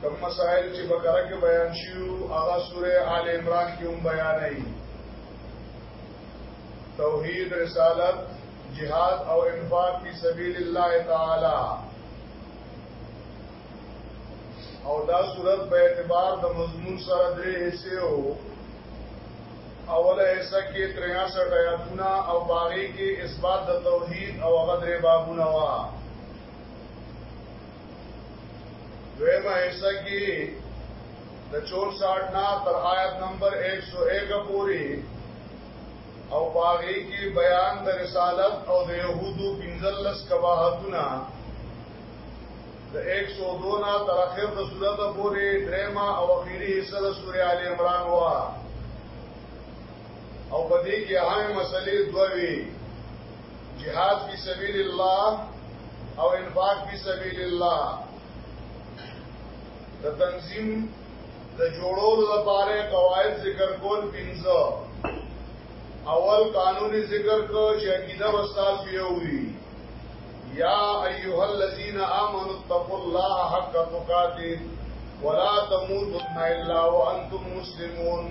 کوم مسائل چې بقره کې بیان شیو هغه سوره آل عمران کې هم بیان ای توحید رسالت جهاد او انفاق فی سبیل الله تعالی او دا صورت په اعتبار د مضمون سره درې حصے وو اوله حصہ کې 63 آیاتونه او باغې کې اثبات د توحید او غدر بابونه وا دویمه حصہ کی د 64 نا تر آیت نمبر 101 پوری او باغی کی بیان د رسالت او د یهودو بنزلس کباحتونه د 102 نا تر اخر د صورت پوری درما او اخیری حصہ د سوره ال عمران وا او پدې کې اهم مسلې دوه وی جهاد فی سبیل الله او انفاق فی سبیل الله د تنظیم د جوړولو لپاره قواعد ذکر کول پنځه اول قانوني ذکر کو چې عقیده وستاد پیوي یا ایها الذین آمنوا اتقوا الله حق تقاته ولا تموتن الا وانتم مسلمون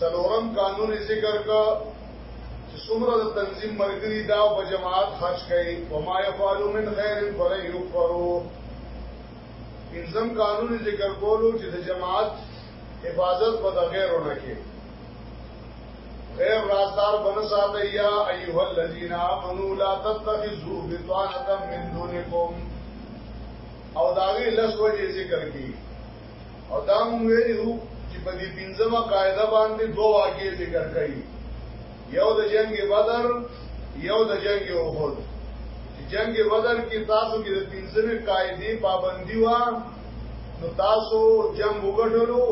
څلورم قانون ذکر کا چې څومره د تنظیم مرګري دا په جماعت خرج کړي او ما يفعل من خير فلن يكفروا پنځم قانون ذکر کولو چې د جماعت حفاظت په غیرو نه کې غیر رازدار بن ساته یا ایها الذین آمنوا لا تتخذوا بطانه من دونکم او داغي لس وجه ذکر کی او دا مونږ ویلو چې په دې پنځمه قاعده باندې دوه واقعې ذکر کړي یو د جنگ بدر یو د جنگ احد جنگ بدر کې تاسو کې د پنځمه قاعده پابندي و نو تاسو جنگ وګټلو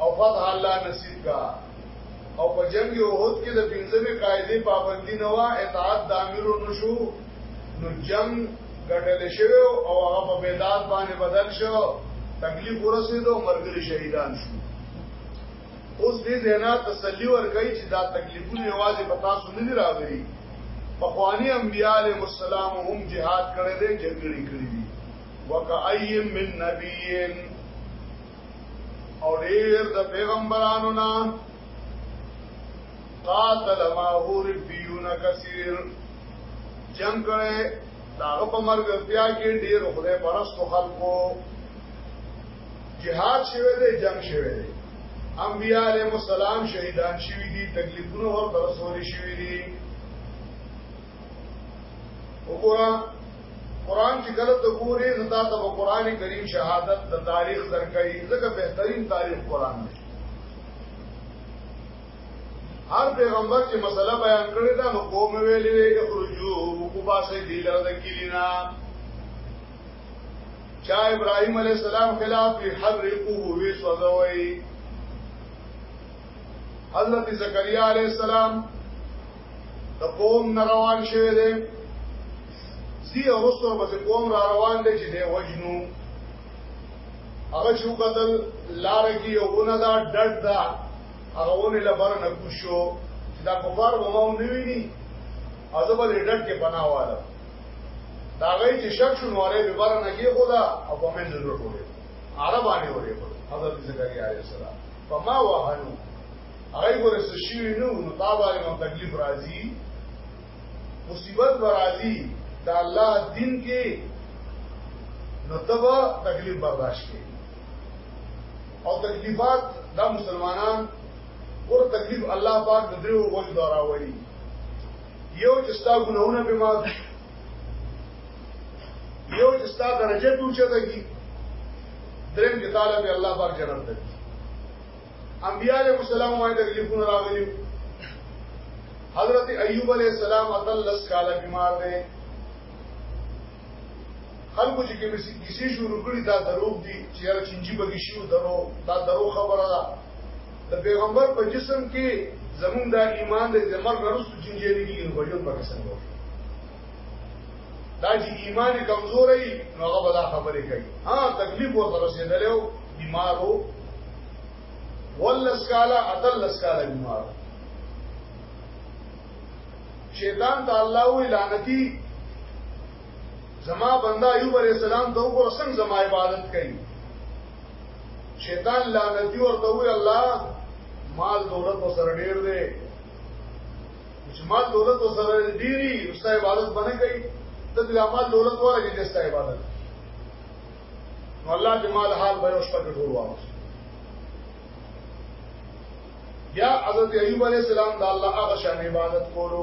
او فتح الله نصیب کا او په جنگ احد کې د پنځمه قاعده پابندي نه و اطاعت د امر نشو نو جنگ ګټل شوی او هغه په میدان باندې بدل شو تکلیف ورسېدو مرګري شهیدان شو اوس دې زینا تسلی ورکړي چې دا تکلیفونه یوازې په تاسو نه دی راغلي په خواني انبیاء علیه السلام هم jihad کړی دی جګړې کړې دي وکای من نبیین او ډیر د پیغمبرانو نه قاتل معه ربيون كثير جنگ کړي داغه په مرګ بیا کې ډیر خدای پرست خلکو جهاد شوه دی جنگ شوه دی انبیاء علیهم السلام شهیدان شوی دي تکلیفونه ور رسول شوی دي وګوره قران چې کله ته ګورې نو دا د قران کریم شهادت د تاریخ درکې ځکه بهترین تاریخ قران دی هر پیغمبر چې مسله بیان کړی دا نو قوم ویلې وی اخرجو وقبا سي دی لره د کلینا چا ابراهيم عليه السلام خلاف حرقوه وی سوځوي حضرت زکریا عليه السلام د قوم روان شوی دی زی ورستو بس قوم را روان دی چې دی وجنو هغه شو قتل لار کې یو نه دا ډډ دا هغه ونه لپار نه کوشو چې دا کفار به مو نه ویني او زه به ډډ کې پناه واله دا غي چې شک شنو واره به بار نه کې خدا او په من ضرور وره عربانه وره حضرت زکریا علیه السلام فما وهنو هغه ګوره سشي نو نو تا باندې مو تکلیف راځي مصیبت راځي دا الله دین کې نو تبا تکلیف برداشت کې او تکلیفات دا مسلمانان ور تکلیف الله پاک د دریو وجه دارا وړي یو چې ستا ګناونه به معاف یو چې ستا درجه پوچه دګي دریم کې تعالی به الله پاک جنت ده انبیاء علیهم السلام باندې تکلیفونه راغلي حضرت ایوب علیہ السلام اتلس کاله بیمار دی خلکو چې کومې کیسې شروع کړي دا دروغ دي چې یاره چنجي به شي درو دا درو خبره ده د پیغمبر په جسم کې زمون دا ایمان دې د مرګ وروسته چنجي نه کیږي په ژوند باندې څنګه دا چې ایمان کمزوري نو هغه به دا خبرې کوي ها تکلیف ورته رسیدلی او بیمار وو ولس کاله اتلس کاله بیمار وو شیطان ته الله وی لعنتی زما بنده ایوب علیہ السلام ته وګور څنګه زما عبادت کوي شیطان لعنتی ورته وی الله مال دولت او سره ډیر دی چې مال دولت او سره ډیری ستا عبادت باندې کوي ته د مال دولت ورګي چې ستا عبادت نو الله جمال حال به اوس په ټول واوس بیا حضرت ایوب علیہ السلام د الله هغه شان عبادت کولو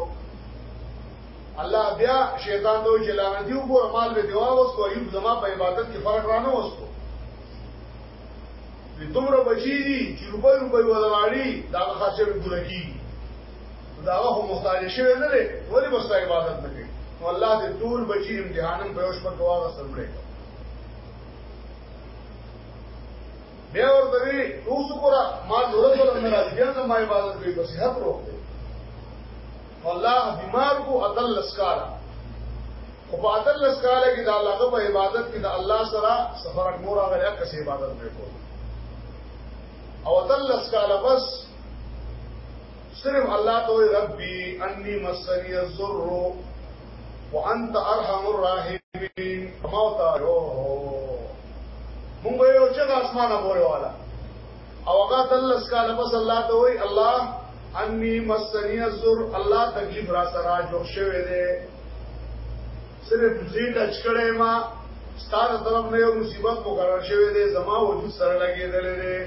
الله بیا شیطان ته چې لعنه دی وګوره مال به دیوا اوس کو ایوب زما په عبادت کې فرق رانه وستو وی دومره بچی دي چې روپۍ روپۍ ولراړي دا خرچه به پوره کیږي دا هغه مستعد شوی نه دی ولی مستعد عبادت نه کوي الله دې ټول بچی امتحانم په اوش په کواغه سره بیا ورته وی اوس ګوره ما زړه سره نه راځي بیا زما عبادت کوي په صحت روغ دی الله بیمار کو عدل لسکاله او په عدل لسکاله کې د الله په عبادت کې د الله سره سفر مور هغه یک څه عبادت نه کوي او عدل لسکاله بس صرف الله ته ربي اني مسني الضر وانت ارحم الراحمین ما تا یو مونږ یو چې اسمانه پورې والا او هغه تلس کال پس الله ته وای الله انی مسنی الزر الله تکلیف را سره جوړ شوی دی صرف زی ټچ کړه ما ستاره طرف نه یو مصیبت مقرر شوی دی زما وجود سره لګیدل دی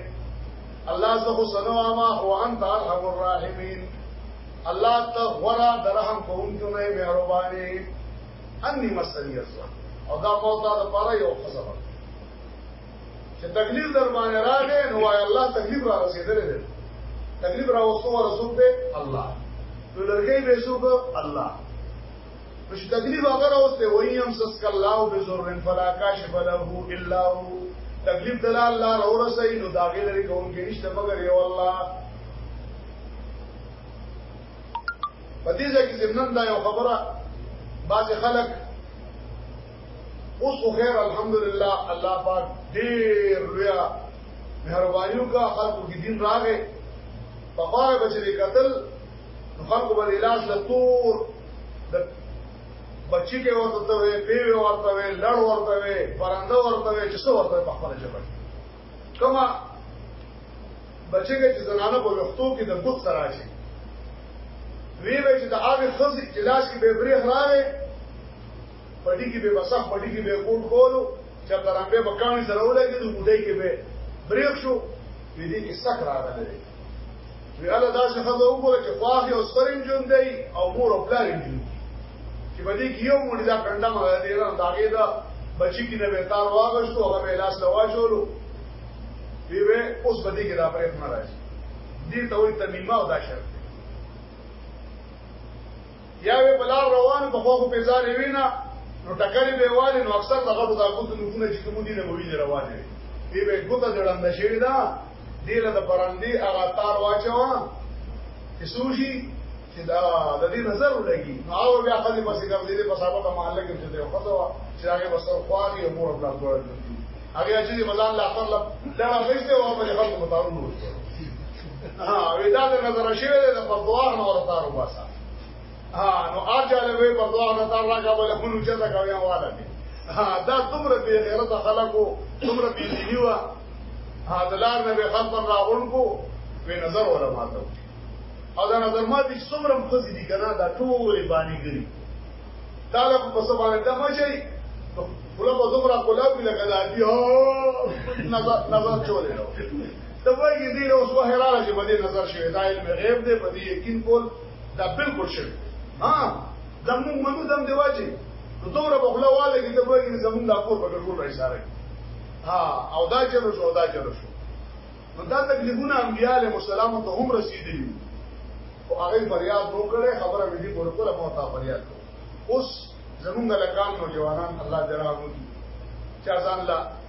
الله زه خو سنوا ما هو انت ارحم الراحمین الله ته غورا درهم کوونکو نه مهرباني اني مسني الله او دا موتا د پاره یو خزر چې تکلیف در باندې راغې نو وای الله تکلیف را رسیدلې ده تکلیف را وسو رسول به الله نو لرګي به سوق الله نو چې تکلیف هغه راوسته وای هم سس کلاو به زور فلا کاشف له الا هو تکلیف دلال الله را ورسې نو داګه لري کوم کې نشته مگر یو الله په دې ځای کې زمنن دا یو خبره بعض خلک اوس خیر الحمدلله الله پاک ډیر لوی مهربانيو کا خلکو کې دین راغې په پاره بچی قتل خلکو باندې علاج د تور د بچی کې ورته وي پیوي ورته وي لړ ورته وي پرنده ورته وي چې څو ورته په خپل ژبه کما بچګه چې زنانه په وختو کې د بوت سره شي وی وی چې د هغه خزي چې لاس کې به بریخ راغې پټي کې به بسخ پټي کې به کوټ کولو چې ترامبه بکانی سره ولګي د ګډي کې به بریخ شو دې کې سک راغله وی الله دا څه خبره وګوره چې خواخي او سرین جون دی او مور او پلار یې جون چې په دې کې یو مړی دا کنده ما دی نه داګه دا بچی کې نه وتار واغشتو هغه به لاس لوا شولو وی به اوس په دې کې دا پرې نه راځي دې ته وي تمیمه او دا شرط یا به بلار روان په خو په ځان وینا نو ټکرې به والي نو اکثر دغه د اګوت نمونه چې کوم دي نه وی روان وي دی به ګوته جوړند شوی دا دیله د پرندې هغه تار واچوا چې سوشي چې دا د دې نظر ولګي نو هغه بیا خدي پسې کوم دې په صاحب ته محل کې چې دی خو دا چې هغه بسر خواږي او مور بلار جوړ دي هغه چې مزال لا خپل لړا غیسته او په خپل مطالعه ها ودا د نظر شوی د پردوار نو ورته وباسا ها نو اجاله به پردوار نه تر راګه بل خونو چې دا کوي والا دي ها دا تمره به غیرت خلکو تمره به دیوا ها دلار نه به خلک راغونکو په نظر ولا ماتو او دا نظر ما دي څومره مخزي دي کنه دا ټول باندې ګري طالب په سبا ته ما شي کله په دومره کولا بي لګا دي نظر نظر چولې ته وایي دې اوس وه رااله چې باندې نظر شوی دا علم غیب دی باندې یقین کول دا بالکل شوی ها زمون منو دم دی واجی نو دوره بغلا واله کې ته وایي زمون دا کور په ګرځول راځي سره ها او دا چلو شو دا چلو شو نو دا تکلیفونه انبیاء علیهم السلام ته هم رسیدلی او هغه فریاد وکړي خبره مې دې ورکړه مو ته فریاد اوس زمونږ لکان نو جوانان الله جلاله چې ځان لا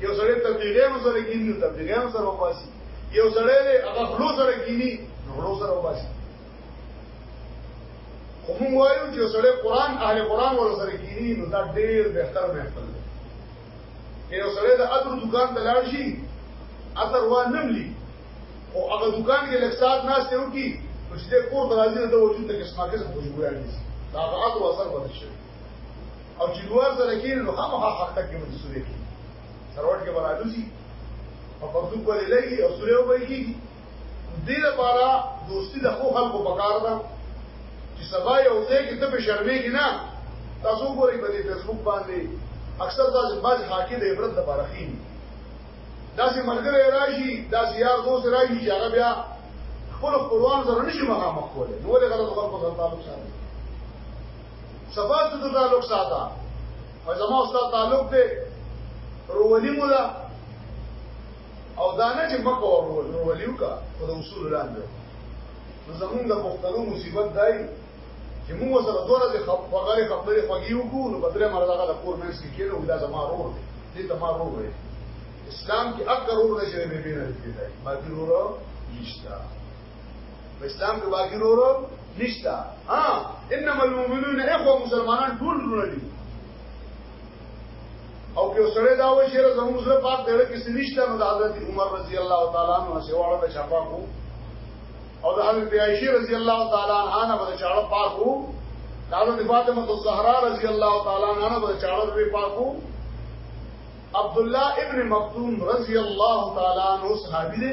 یو سړی تبلیغیانو سره کینی نو تبلیغیانو سره وباسي یو سړی دی هغه خلو سره کینی نو خلو سره وباسي خو موږ وایو چې سړی قران اهل قران ور سره کینی نو دا ډیر بهتر محفل دی که یو سړی د ادر دکان ته لاړ شي اثر و نملی او هغه دکان کې لکسات ناس ته وکی نو چې کور درازي د وجود د قسمه کې خوشبو راځي دا هغه اثر ورته شي او چې دوه سره کې نو هم هغه حق ته کې مونږ سورې کې سروټ کې برالوسی او په دې باندې لګي او سورې وبې کېږي دې لپاره دوستي د خو خلکو پکار ده چې سبا یو ځای کې ته په شرمې کې نه تاسو ګورئ په دې فیسبوک باندې اکثر تاسو باز حاکم د عبرت لپاره خېږي داسې ملګری راشي داسې یار دوست راشي چې هغه بیا خپل خپلوان سره نشي مخامخ کولی نو له غلط خلکو سره تعلق ساتي صفات د تعلق ساته او زما استاد تعلق دی رولی مولا او دانه چې مکه ورول نو ولیو کا خو د اصول لاندې نو زمونږ د پښتنو مصیبت دی چې موږ سره دوره د خبرې خبرې خوږی وکړو نو بدله مرزه د کور مې سکه نو دا زما رور دی دې ته ما رور وي اسلام کې اکثر رور نشي به بینه کېدای باقي رور نشته په اسلام کې باقی ورو نشتا ها انما المؤمنون اخوه مسلمانان ټول ورونه دي او که سره دا و شهره زموږ سره پاک دره کې سنشته نو حضرت عمر رضی الله تعالی عنہ سیواړه په شفا کو او د حضرت عائشہ رضی الله تعالی عنها نه په چاړه پاکو دالو د فاطمه الزهرا رضی الله تعالی عنها نه په چاړه په پاکو عبد الله ابن مکتوم رضی الله تعالی عنہ صحابي دی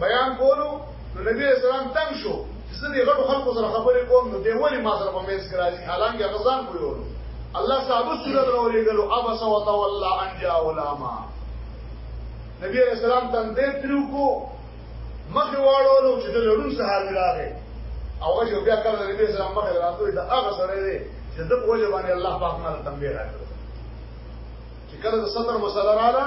بیان کولو نو نبی اسلام تنگ شو چې زه دې غټو خلکو سره خبرې کوم نو دی ولی ما سره په منځ کې راځي حالانکه غزان کویو الله صاحب سره راولې غلو ابس وتولى ان جاء علماء نبی علیہ السلام تندې تریو کو مخې واړولو چې د لړون صحابي راغی او هغه بیا کله نبی علیہ السلام مخې راځوي دا هغه سره دی چې د کوجه باندې الله پاک مال تنبیه راکړ چې کله د ستر مسله رااله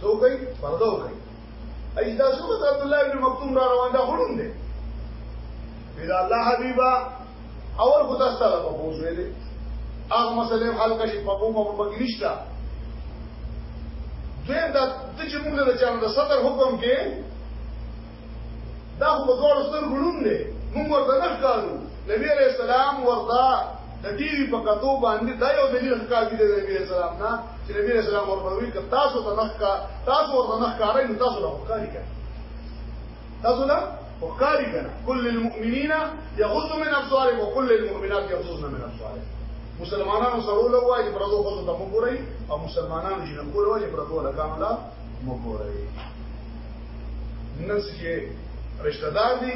سو گئی پردو گئی ایسا سو بس عبداللہ ابن مکتوم را روان دا خلوم دے پیدا اللہ حبیبا اور خدا ستا لپا پوز ویلے اغ مسئلے حل کشی پاکو پاکو پاکی نشتا دویم دا دچی مونگ دا چانا دا صدر حکم کے دا خو په دواړو سترګو ړوند دی موږ ورته نه ښکارو نبی علیه السلام ورته د ټي وي په کتو باندې دا یو دلیل ښکار دی د نبی علیه السلام نه چې نبی علیه السلام ورته وی که تاسو ته نه ښکار تاسو ورته نه ښکارئ نو تاسو له ښکاری کړئ تاسو له ښکاری کړئ کل المؤمنین یغض من ابصارهم وکل المؤمنات یغضن من ابصارهم مسلمانانو سره ولوي پردو خو ته مو ګورئ او مسلمانانو چې نه ګورئ پردو لګام لا مګورئ نس کې رشتہ دار دي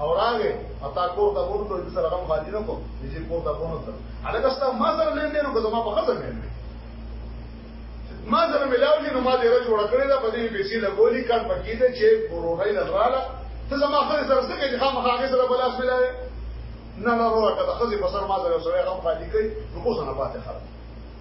او راغې او تا کور ته ورته د سره غم خالی نه کو چې کور ته ونه ته هغه ستا ما سره لین دین کو زما په خزر نه ما سره ملاوي نو ما دې را جوړ کړی دا په دې پیسې لګولي کار پکې دې چې ورورای نه رااله ته زما خپل سره څه کې خام خاګه سره بلاس ملاوي نه نه وروره که د خزي په سر ما سره سره غم خالی کوي نو اوس نه پاتې خراب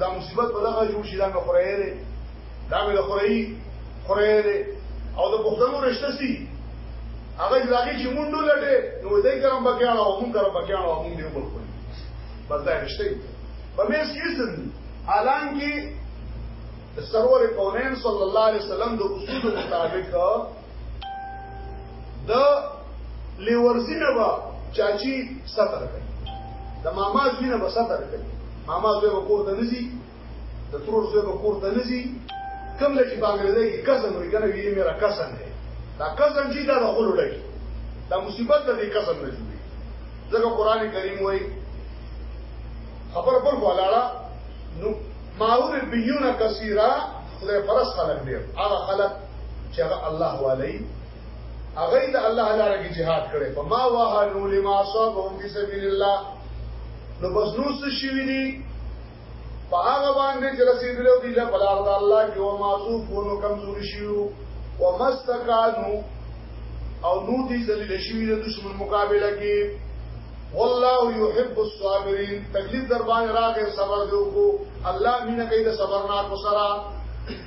دا مصیبت په دغه جوړ شي دا مې خورای دی دا مې خورای خورای دی او د پښتنو رشته سي هغه ځلاګي چې مونږ لټه نو دای کرم بکیاړه او مونږ کرم بکیاړه او مونږ دیو بلکل بس دا رشته په مې سیزن حالانکه سرور کونین صلی الله علیه وسلم د اصول مطابق د لیورزینه با چاچی ستر کړي د ماما زینه به ستر کړي ماما زوی به کور ته نزي د ترور زوی به کور ته نزي کوم لږ په انګریزي کې کزن وي کنه ویلي میرا کزن دی دا کزن چې دا د خلو لګي دا مصیبت د دې کزن نه جوړي ځکه قران کریم وایي خبر پر ولاړه نو ماور بیون کثیره خدای پرس خلق دی هغه خلق چې هغه الله والي هغه د الله لپاره کې jihad کړي په ما وهلو لما صابهم في سبيل الله نو بس نو څه شي دي په هغه باندې چې رسیدلو دي له بلار د الله کې او معصوف ونو کمزوري شيو ومستقانو او نو دي ذلیل شي د دشمن مقابله کې والله يحب الصابرين تکلیف در باندې راغې صبر دې وکړو الله مینه کوي د صبرناک سره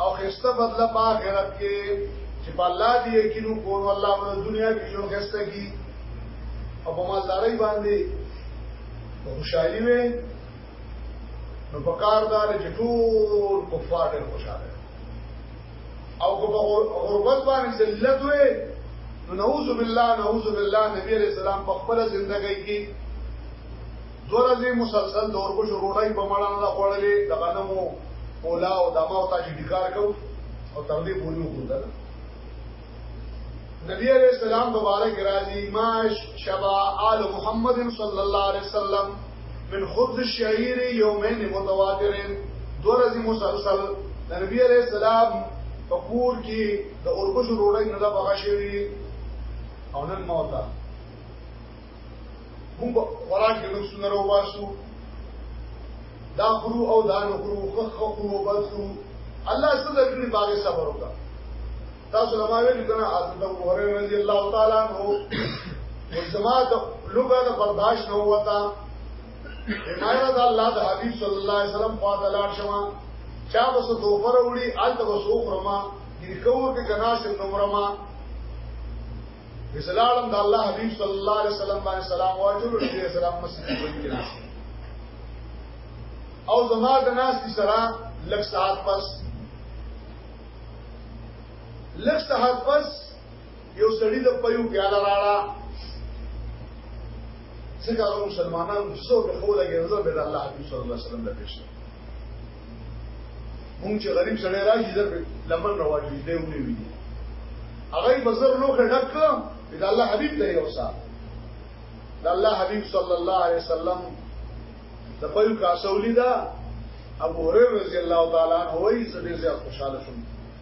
او خسته بدله په آخرت کې چې په الله دې یقینو کوو الله په دنیا کې یو خسته کی او په مالداري باندې خوشحالي وي نو په کار دار چې ټول کفار ډېر خوشاله او کو په غربت باندې ذلت وي نو نعوذ بالله نعوذ بالله نبی عليه السلام په خپل ژوندۍ کې دوه ورځې مسلسل د اوربشو روټۍ په مړه نه خوړلې د غنمو پولا او دما او تاجی ډکار کو او تر دې پوری وکړل نبی علیہ السلام مبارک راضی ما شبا آل محمد صلی الله علیه وسلم من خبز الشعير يومين متواترين دو ورځې مسلسل د نبی علیہ السلام په کور کې د اوربشو روټۍ نه دا بغا شوی او نن موتا موږ خوراک کې نقص نه روباسو دا خرو او دا نه خرو خخ خرو بد خرو الله ستاسو کړي باغ صبر وکړه تاسو لما ویل کنه حضرت ابو هريره رضی الله تعالی عنہ وسما د لوګه د برداشت نه وتا ایمانه د الله د حبيب صلی الله علیه وسلم په دلار شوه چا بس دوبر وړي ال د وسو خرما دې کوو کې کناسه نمرما اسلام د الله حبيب صلی الله علیه وسلم باندې سلام واجب نبی اسلام مسجد کې ناس او زما د ناس کی سره لک ساعت پس لک ساعت پس یو سړی د پيو پیاله راړه څنګه مسلمانان څو به خو لګي زه به الله حبيب صلی الله علیه وسلم له پېښه مونږ چې غریب سره راځي زر لمن راوړي دی ونی وی هغه بزر لوخه ډک دا الله حبیب دی او صاحب دا الله حبیب صلی الله علیه وسلم د پيو کاسولی دا ابو هريره رضی الله تعالی عنہ وایي زه ډیر زیات خوشاله شوم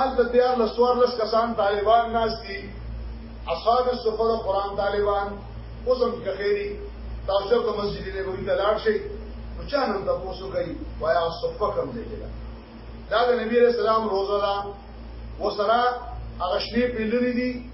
آل د دیار لسوار لس کسان طالبان ناس دي اصحاب السفر قرآن طالبان اوسم کې خیری تاسو په مسجد دی وګړي ته لاړ شي نو چا نن تاسو کوي وایا صفه کم دی دا د نبی رسول الله روزه ده وسره هغه شپې پیلري دي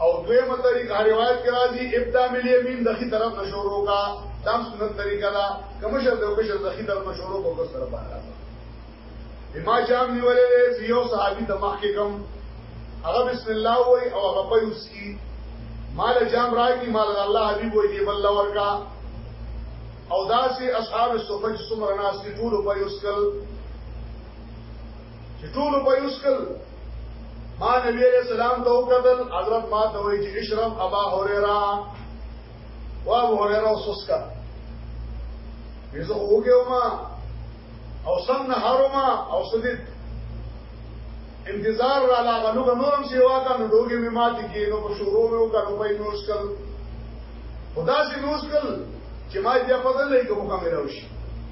او دویمه طریقه روایت کې راځي ابدا مل یمین دخی طرف نه شروع کا دا سنت طریقه ده کوم شر د کوم شر دخی طرف نه شروع کو سره باندې بما جام نیولې زیو صحابي د مخ کې کوم هغه بسم الله وای او هغه په یوسکی مال جام راکی مال الله حبیب وای دی بل ورکا او داسې اصحاب الصفه چې څومره ناس دي ټول په یوسکل چې ټول په یوسکل ما نبی علیہ السلام ته وکړل حضرت ما ته وی چې اشرف ابا هريره وا ابو هريره وسوسکا یزه وګیوما او سن هاروما او سدید انتظار را لاغه نو نورم سیوا کا نو ډوګي می ماتي کې نو په شروع مې وکړ نو په نوسکل خدا سي نوسکل چې ما دې په دې لګو کومه راوشي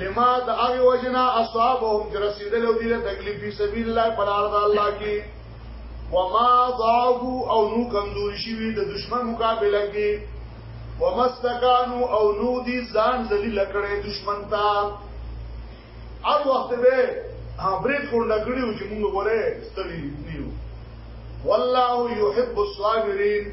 لما د هغه وجنا اصحابهم چې رسیدل او دي له تکلیف په سبیل الله په لار د الله کې وما ضعفوا او نو کمزوري شي د دشمن مقابله کې ومستکانو او نو دي ځان ذلیل کړي دشمن ته هر وخت به برید کول لګړي چې موږ وره ستړي نیو والله يحب الصابرين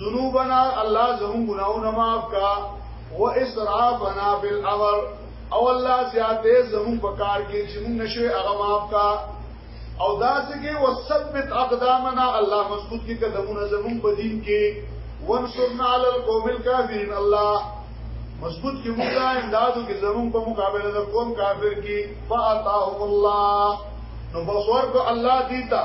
ذنوبنا الله زمون ګناونه معاف کا و اسرافنا فی الامر او الله زیاته زمون په کار کې چې مونږ نشوي هغه معاف کا او داسې کې وثبت اقدامنا الله مضبوط کې قدمونه زمون په دین کې وانصرنا علی القوم الکافرین الله مضبوط کې موږ امدادو کې زمون په مقابله د قوم کافر کې فاتاهم الله نو بصور کو الله دیتا